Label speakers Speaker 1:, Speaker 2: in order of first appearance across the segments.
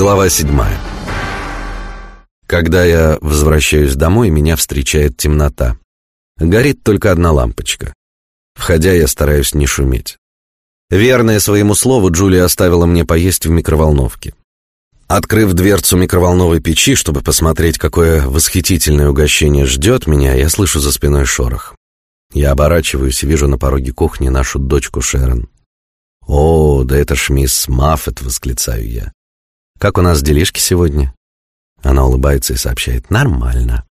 Speaker 1: Глава седьмая. Когда я возвращаюсь домой, меня встречает темнота. Горит только одна лампочка. Входя, я стараюсь не шуметь. Верная своему слову, Джулия оставила мне поесть в микроволновке. Открыв дверцу микроволновой печи, чтобы посмотреть, какое восхитительное угощение ждет меня, я слышу за спиной шорох. Я оборачиваюсь и вижу на пороге кухни нашу дочку Шерон. «О, да это ж мисс Маффет!» — восклицаю я. «Как у нас делишки сегодня?» Она улыбается и сообщает «Нормально».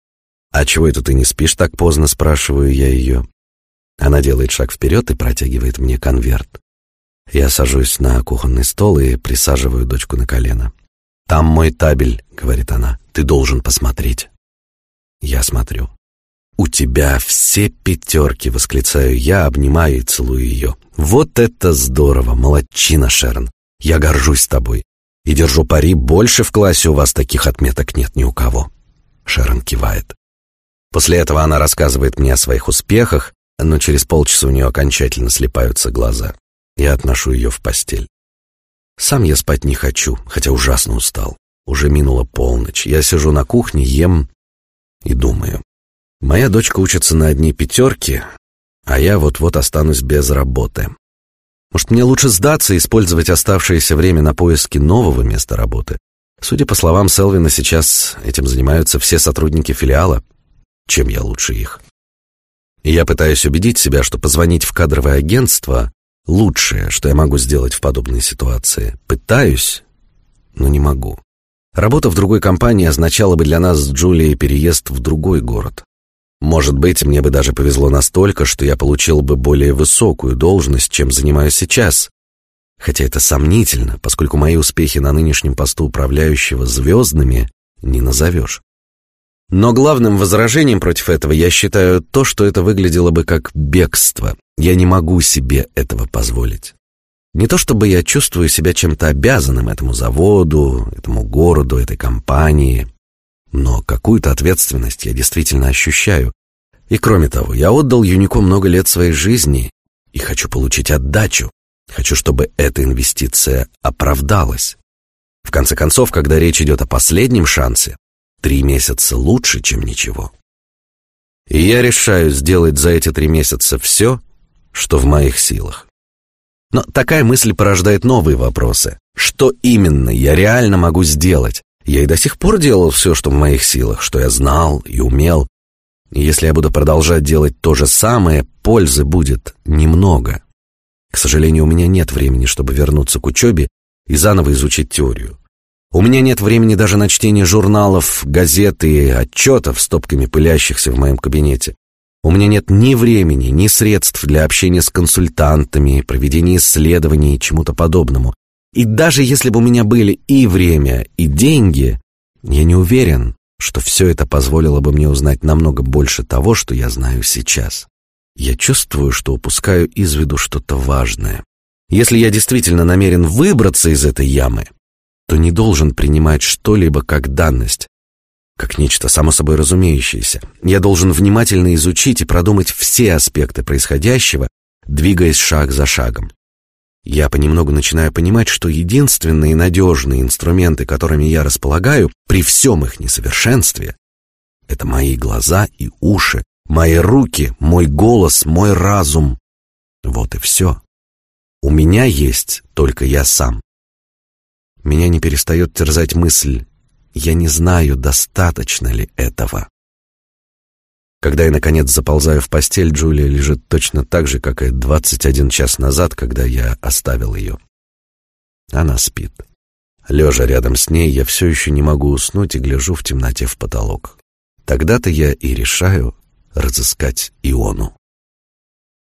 Speaker 1: «А чего это ты не спишь так поздно?» — спрашиваю я ее. Она делает шаг вперед и протягивает мне конверт. Я сажусь на кухонный стол и присаживаю дочку на колено. «Там мой табель», — говорит она. «Ты должен посмотреть». Я смотрю. «У тебя все пятерки!» — восклицаю я, обнимаю и целую ее. «Вот это здорово! Молодчина, Шерон! Я горжусь тобой. И держу пари, больше в классе у вас таких отметок нет ни у кого. Шерон кивает. После этого она рассказывает мне о своих успехах, но через полчаса у нее окончательно слепаются глаза. Я отношу ее в постель. Сам я спать не хочу, хотя ужасно устал. Уже минула полночь. Я сижу на кухне, ем и думаю. Моя дочка учится на одни пятерки, а я вот-вот останусь без работы. Может, мне лучше сдаться и использовать оставшееся время на поиски нового места работы? Судя по словам Селвина, сейчас этим занимаются все сотрудники филиала. Чем я лучше их? И я пытаюсь убедить себя, что позвонить в кадровое агентство — лучшее, что я могу сделать в подобной ситуации. Пытаюсь, но не могу. Работа в другой компании означала бы для нас с Джулией переезд в другой город. Может быть, мне бы даже повезло настолько, что я получил бы более высокую должность, чем занимаю сейчас. Хотя это сомнительно, поскольку мои успехи на нынешнем посту управляющего звездными не назовешь. Но главным возражением против этого я считаю то, что это выглядело бы как бегство. Я не могу себе этого позволить. Не то чтобы я чувствую себя чем-то обязанным этому заводу, этому городу, этой компании. Но какую-то ответственность я действительно ощущаю. И кроме того, я отдал Юнику много лет своей жизни и хочу получить отдачу. Хочу, чтобы эта инвестиция оправдалась. В конце концов, когда речь идет о последнем шансе, три месяца лучше, чем ничего. И я решаю сделать за эти три месяца все, что в моих силах. Но такая мысль порождает новые вопросы. Что именно я реально могу сделать? Я и до сих пор делал все, что в моих силах, что я знал и умел. И если я буду продолжать делать то же самое, пользы будет немного. К сожалению, у меня нет времени, чтобы вернуться к учебе и заново изучить теорию. У меня нет времени даже на чтение журналов, газет и отчетов, стопками пылящихся в моем кабинете. У меня нет ни времени, ни средств для общения с консультантами, проведения исследований и чему-то подобному. И даже если бы у меня были и время, и деньги, я не уверен, что все это позволило бы мне узнать намного больше того, что я знаю сейчас. Я чувствую, что упускаю из виду что-то важное. Если я действительно намерен выбраться из этой ямы, то не должен принимать что-либо как данность, как нечто само собой разумеющееся. Я должен внимательно изучить и продумать все аспекты происходящего, двигаясь шаг за шагом. Я понемногу начинаю понимать, что единственные надежные инструменты, которыми я располагаю, при всем их несовершенстве, это мои глаза и уши, мои руки, мой голос, мой разум. Вот и все. У меня есть только я сам. Меня не перестает терзать мысль, я не знаю, достаточно ли этого. Когда я, наконец, заползаю в постель, Джулия лежит точно так же, как и 21 час назад, когда я оставил ее. Она спит. Лежа рядом с ней, я все еще не могу уснуть и гляжу в темноте в потолок. Тогда-то я и решаю разыскать Иону.